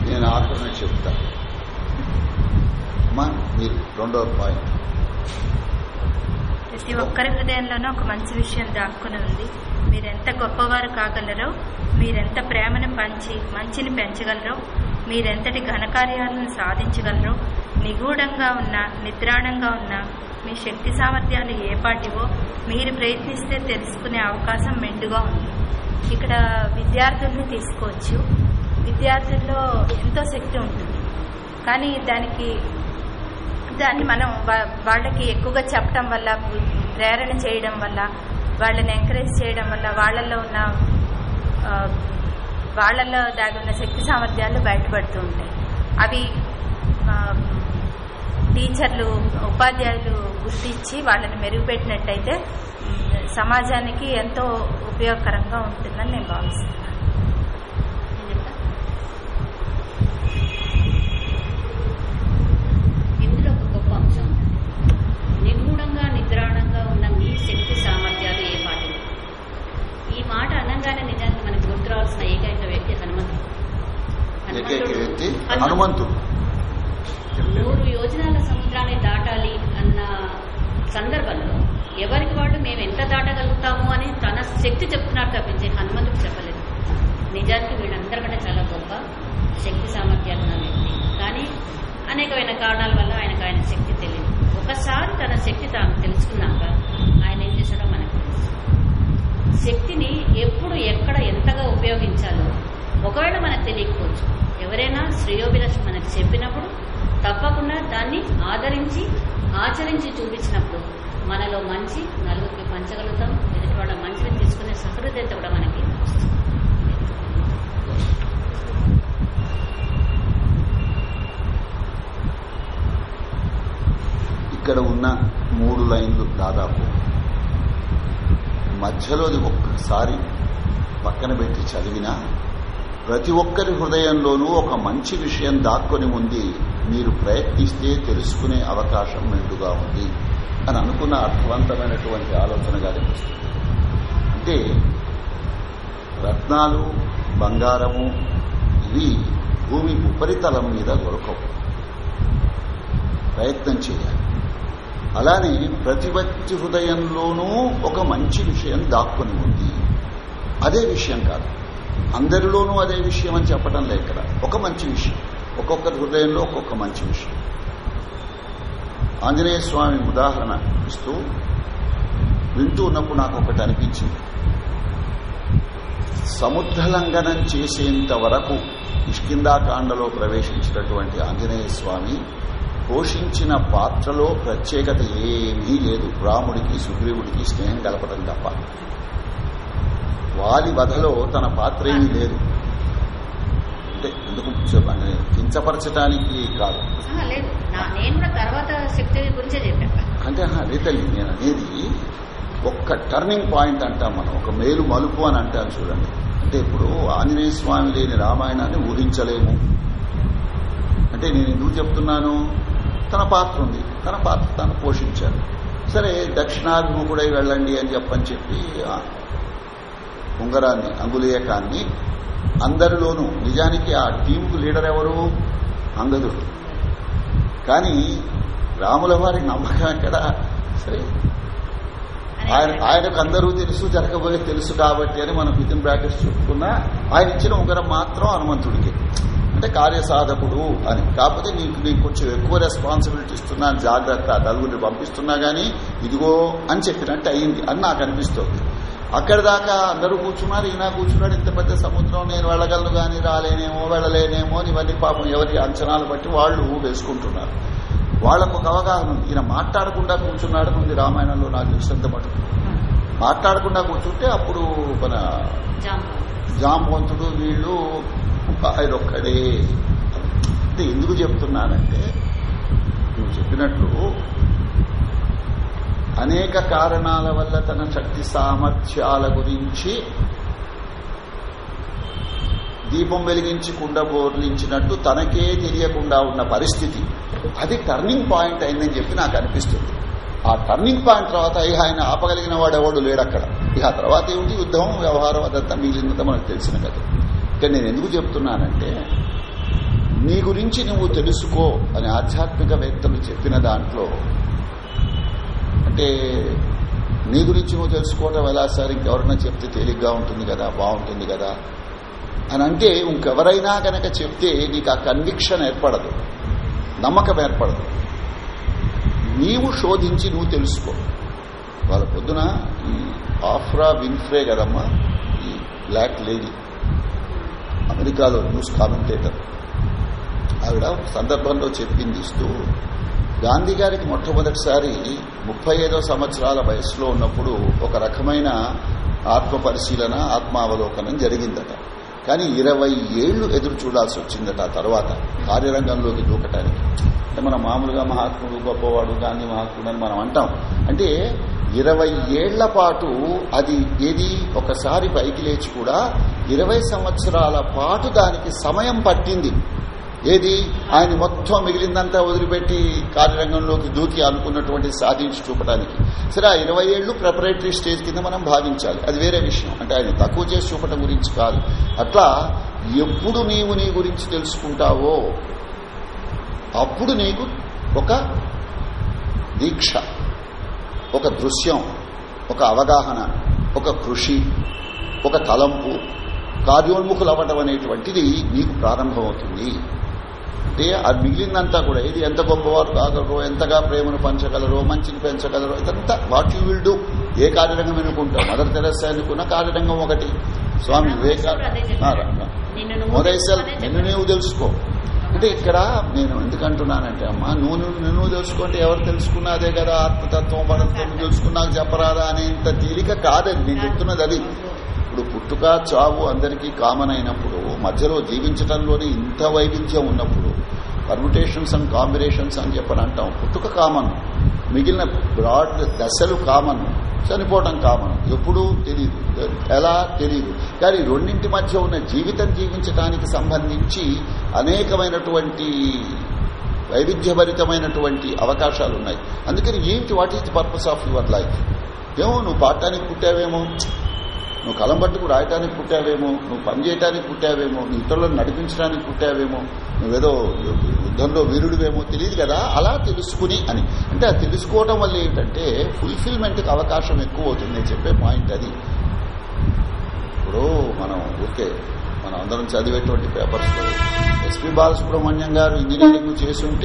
నేను ఆఖరణ చెప్తా. మన్ మీరు రెండో పాయింట్ ప్రతి ఒక్కరి హృదయంలోనూ ఒక మంచి విషయం దాక్కుని ఉంది. మీరెంత గొప్పవారు కాగలరో మీరెంత ప్రేమను పంచి మంచిని పెంచగలరో మీరెంతటి ఘనకార్యాలను సాధించగలరో నిగూఢంగా ఉన్న నిద్రాణంగా ఉన్న మీ శక్తి సామర్థ్యాలు ఏపాటివో మీరు ప్రయత్నిస్తే తెలుసుకునే అవకాశం మెండుగా ఉంది. ఇక్కడ విద్యార్థుల్ని తీసుకోవచ్చు. విద్యార్థుల్లో ఎంతో శక్తి ఉంటుంది. కానీ దానికి దాన్ని మనం వా- వాళ్ళకి ఎక్కువగా చెప్పడం వల్ల ప్రేరణ చేయడం వల్ల వాళ్ళని ఎంకరేజ్ చేయడం వల్ల వాళ్ళల్లో ఉన్న వాళ్ళల్లో దాగి ఉన్న శక్తి సామర్థ్యాలు బయటపడుతూ ఉంటాయి. అవి టీచర్లు ఉపాధ్యాయులు గుర్తించి వాళ్ళని మెరుగుపెట్టినట్టయితే సమాజానికి ఎంతో ఉపయోగకరంగా ఉంటుందని నేను భావిస్తున్నాను. ఇందులో ఒక గొప్ప అంశం. ఉంది నిగూఢంగా నిద్రాణంగా ఉన్న మీ శక్తి సామర్థ్యాలు ఏ ఈ మాట అనగానే నిజానికి మనకు గుర్తు రావాల్సిన ఏకైక వ్యక్తి హనుమంతుడు. ఏకైక వ్యక్తి హనుమంతుడు. మూడు యోజనాల సముద్రాన్ని దాటాలి అన్న సందర్భంలో ఎవరికి వాడు మేము ఎంత దాటగలుగుతాము అని తన శక్తి చెప్తున్నారు తప్పించి హనుమంతుడు చెప్పలేదు. నిజానికి వీళ్ళందరికంటే చాలా గొప్ప శక్తి సామర్థ్యాలు ఉన్న వ్యక్తి. కానీ అనేకమైన కారణాల వల్ల ఆయనకు ఆయన శక్తి తెలియదు. ఒకసారి తన శక్తి తాను తెలుసుకున్నాక ఆయన ఏం చేశాడో మనకు తెలుసు. శక్తిని ఎప్పుడు ఎక్కడ ఎంతగా ఉపయోగించాలో ఒకవేళ మనకు తెలియకపోవచ్చు. ఎవరైనా శ్రేయోభిలాష్ మనకు చెప్పినప్పుడు తప్పకుండా దాన్ని ఆదరించి ఆచరించి చూపించినప్పుడు మనలో మంచి నలుగురికి పంచగలుగుతాం. ఎదుటి వాళ్ళ మంచిని తీసుకునే సహృదయత కూడా మనకి ఇక్కడ ఉన్న మూడు లైన్లు దాదాపు. మధ్యలోది ఒక్కసారి పక్కన పెట్టి చదివినా ప్రతి ఒక్కరి హృదయంలోనూ ఒక మంచి విషయం దాక్కొని ఉంది. మీరు ప్రయత్నిస్తే తెలుసుకునే అవకాశం మెండుగా ఉంది. అని అనుకున్న అర్థవంతమైనటువంటి ఆలోచనగా అనిపిస్తుంది అంటే రత్నాలు బంగారము ఇవి భూమి ఉపరితలం మీద దొరకవు. ప్రయత్నం చేయాలి. అలానే ప్రతి వ్యక్తి హృదయంలోనూ ఒక మంచి విషయం దాక్కుని ఉంది. అదే విషయం కాదు. అందరిలోనూ అదే విషయం అని చెప్పడం లేదు ఇక్కడ. ఒక మంచి విషయం. ఒక్కొక్కరి హృదయంలో ఒక్కొక్క మంచి విషయం. ఆంజనేయ స్వామి ఉదాహరణ ఇస్తూ వింటూ ఉన్నప్పుడు నాకు ఒకటి అనిపించింది. సముద్రలంఘనం చేసేంత వరకు ఇష్కిందాకాండలో ప్రవేశించినటువంటి ఆంజనేయ స్వామి పోషించిన పాత్రలో ప్రత్యేకత ఏమీ లేదు. రాముడికి సుగ్రీవుడికి స్నేహం కలపడం తప్ప. వాలి వధలో తన పాత్ర ఏమీ లేదు. అంటే ఎందుకు చెప్పండి కించపరచడానికి కాదు. అంటే ఆహా, అదే తల్లి నేను అనేది ఒక్క టర్నింగ్ పాయింట్ అంటాం మనం. ఒక మేలు మలుపు అని అంటాం చూడండి. అంటే ఇప్పుడు ఆంజనేయ స్వామి లేని రామాయణాన్ని ఊహించలేము. అంటే నేను ఎందుకు చెప్తున్నాను? తన పాత్ర ఉంది. తన పాత్ర తను పోషించారు సరే దక్షిణాభిముఖుడై వెళ్ళండి అని చెప్పని చెప్పి ఉంగరాన్ని అంగులీయకాన్ని అందరిలోనూ నిజానికి ఆ టీంకు లీడర్ ఎవరు? అంగదుడు. కానీ రాముల వారి నమ్మకం ఎక్కడ సరే. ఆయన ఆయనకు అందరూ తెలుసు జరగబోయే తెలుసు కాబట్టి అని మనం వితిన్ బ్రాకెట్స్ చెప్పుకున్నా ఆయన ఇచ్చిన ఉంగరం మాత్రం హనుమంతుడికి. అంటే కార్యసాధకుడు అని. కాకపోతే నీకు నీకు కొంచెం ఎక్కువ రెస్పాన్సిబిలిటీ ఇస్తున్నాను జాగ్రత్త నలుగురిని పంపిస్తున్నా గానీ ఇదిగో అని చెప్పినట్టు అయింది అని నాకు అనిపిస్తోంది. అక్కడి దాకా అందరూ కూర్చున్నారు ఈయన కూర్చున్నాడు ఇంత పెద్ద సముద్రం నేను వెళ్ళగలను కానీ రాలేనేమో వెళ్ళలేనేమో ఇవన్నీ పాపం ఎవరి అంచనాలు బట్టి వాళ్ళు వేసుకుంటున్నారు. వాళ్ళకు ఒక అవగాహన ఉంది. ఈయన మాట్లాడకుండా కూర్చున్నాడని ఉంది రామాయణంలో నాకు తెలిసినంత మటుకు. మాట్లాడకుండా కూర్చుంటే అప్పుడు మన జాంబు జాంబవంతుడు వీళ్ళు ఆయన ఒక్కడే ఎందుకు చెప్తున్నానంటే నువ్వు చెప్పినట్లు అనేక కారణాల వల్ల తన శక్తి సామర్థ్యాల గురించి దీపం వెలిగించి కుండ బోర్లించినట్టు తనకే తెలియకుండా ఉన్న పరిస్థితి. అది టర్నింగ్ పాయింట్ అయిందని చెప్పి నాకు అనిపిస్తుంది. ఆ టర్నింగ్ పాయింట్ తర్వాత ఇక ఆయన ఆపగలిగిన వాడు లేడక్కడ. ఇక ఆ తర్వాత ఏమిటి? యుద్ధం వ్యవహారం అదంతా మిగిలినంత మనకు తెలిసిన కదా ఇక నేను ఎందుకు చెప్తున్నానంటే నీ గురించి నువ్వు తెలుసుకో అని ఆధ్యాత్మికవేత్తలు చెప్పిన దాంట్లో అంటే నీ గురించి నువ్వు తెలుసుకోవటం ఎలా సార్? ఇంకెవరైనా చెప్తే తేలిగ్గా ఉంటుంది కదా బాగుంటుంది కదా? అని అంటే ఇంకెవరైనా కనుక చెప్తే నీకు ఆ కన్విక్షన్ ఏర్పడదు. నమ్మకం ఏర్పడదు. నీవు శోధించి నువ్వు తెలుసుకో. వాళ్ళ పొద్దున ఈ ఆఫ్రా విన్ఫ్రే కదమ్మా ఈ బ్లాక్ లేడీ. అమెరికాలో న్యూస్ కామెంటేటర్. ఆవిడ సందర్భంలో చెప్పింది ఇస్తూ గాంధీ గారికి మొట్టమొదటిసారి ముప్పై ఐదో సంవత్సరాల వయసులో ఉన్నప్పుడు ఒక రకమైన ఆత్మ పరిశీలన ఆత్మావలోకనం జరిగిందట. కానీ ఇరవై ఏళ్ళు ఎదురు చూడాల్సి వచ్చిందట ఆ తర్వాత కార్యరంగంలోకి దూకటానికి. అంటే మనం మామూలుగా మహాత్ముడు గొప్పవాడు గాంధీ మహాత్ముడు అని మనం అంటాం. అంటే ఇరవై ఏళ్ళ పాటు అది ఏది? ఒకసారి పైకి లేచి కూడా ఇరవై సంవత్సరాల పాటు దానికి సమయం పట్టింది. ఏది? ఆయన మొత్తం మిగిలిందంతా వదిలిపెట్టి కార్యరంగంలోకి దూకి అనుకున్నటువంటి సాధించి చూపడానికి సరే ఆ ఇరవై ఏళ్ళు ప్రిపరేటరీ స్టేజ్ కింద మనం భావించాలి. అది వేరే విషయం. అంటే ఆయన తక్కువ చేసి చూపటం గురించి కాదు. అట్లా ఎప్పుడు నీవు నీ గురించి తెలుసుకుంటావో అప్పుడు నీకు ఒక దీక్ష ఒక దృశ్యం ఒక అవగాహన ఒక కృషి ఒక తలంపు కార్యోన్ముఖులు అవ్వటం అనేటువంటిది నీకు ప్రారంభమవుతుంది. అంటే అది మిగిలిందంతా కూడా ఇది ఎంత గొప్పవారు కాగలరో ఎంతగా ప్రేమను పంచగలరో మంచిని పెంచగలరో ఇదంతా వాట్ యూ విల్ డూ ఏ కార్యరంగం ఎన్నుకుంటావు మదర్ ఎన్నుకున్న కార్యరంగం ఒకటి. స్వామి వివేకానంద మొదైసల్ నిన్ను నీవు తెలుసుకో. అంటే ఇక్కడ నేను ఎందుకంటున్నానంటే అమ్మా నువ్వు నువ్వు తెలుసుకుంటే ఎవరు తెలుసుకున్నా అదే కదా ఆత్మతత్వం పరత్వం తెలుసుకున్నాక చెప్పరాదా అనేంత తేలిక కాదండి. నేను చెప్తున్నది అది. ఇప్పుడు పుట్టుక చావు అందరికీ కామన్ అయినప్పుడు మధ్యలో జీవించడంలోనే ఇంత వైవిధ్యం ఉన్నప్పుడు పర్ముటేషన్స్ అండ్ కాంబినేషన్స్ అని చెప్పని అంటాం. పుట్టుక కామన్ మిగిలిన బ్రాడ్ దశలు కామన్ చనిపోవడం కామన్ ఎప్పుడు తెలియదు ఎలా తెలియదు కానీ రెండింటి మధ్య ఉన్న జీవితం జీవించడానికి సంబంధించి అనేకమైనటువంటి వైవిధ్యభరితమైనటువంటి అవకాశాలు ఉన్నాయి అందుకని ఏంటి what is the purpose of your life ఏమో నువ్వు పాడటానికి పుట్టావేమో? నువ్వు కలం పట్టుకు రాయటానికి పుట్టావేమో నువ్వు పని చేయటానికి పుట్టావేమో నీ ఇతరులను నడిపించడానికి పుట్టావేమో నువ్వేదో యుద్ధంలో వీరుడివేమో తెలియదు కదా? అలా తెలుసుకుని అని. అంటే ఆ తెలుసుకోవటం వల్ల ఏంటంటే ఫుల్ఫిల్మెంట్కి అవకాశం ఎక్కువ అవుతుంది నేను చెప్పే పాయింట్ అది. ఇప్పుడు మనం ఓకే మనం అందరం చదివేటువంటి పేపర్స్ ఎస్పీ బాలసుబ్రహ్మణ్యం గారు ఇంజనీరింగ్ చేసి ఉంటే